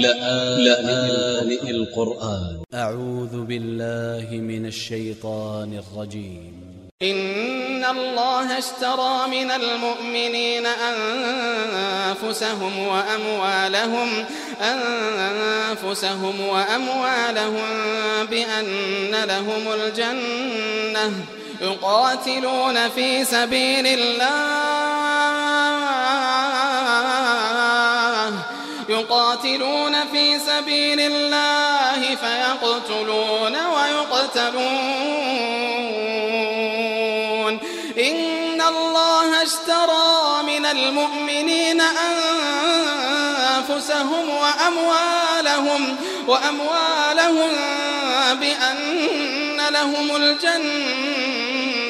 لآن القرآن. أ ع و ذ ب ا ل ل ه من ا ل ش ي ط ا ن ا ل ج ي م إن الله اشترى من المؤمنين أنفسهم وأموالهم أنفسهم وأموالهم بأن لهم الجنة يقاتلون في سبيل الله. يقاتلون في سبيل الله فيقتلون ويقتلون. إن الله اشترى من المؤمنين أنفسهم وأموالهم وأموالهم بأن لهم الجنة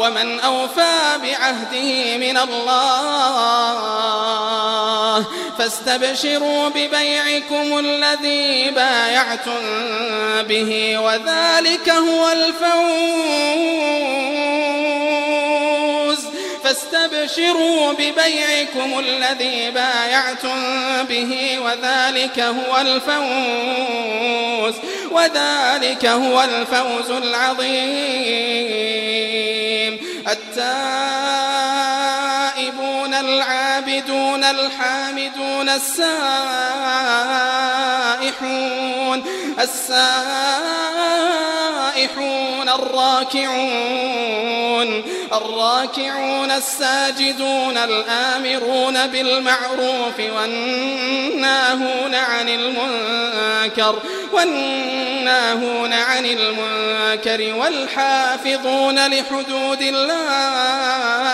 ومن أوفى بعهده من الله فاستبشروا ببيعكم الذي بايعتم به وذلك هو الفوز فاستبشروا ببيعكم الذي بايعتم به وذلك هو الفوز وذلك هو الفوز العظيم التائبون العابدون الحامدون السائحون السائحون الراكعون الراكعون الساجدون الآمرون بالمعروف والناهون عن المنكر والناهون عن المنكر والحافظون لحدود الله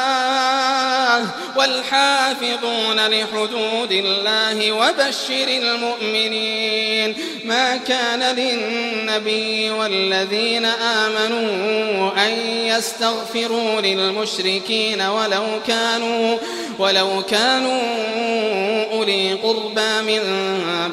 والحافظون لحدود الله وبشر المؤمنين ما كان للنبي والذين آمنوا أن يستغفروا للمشركين ولو كانوا ولو كانوا أولي قربى من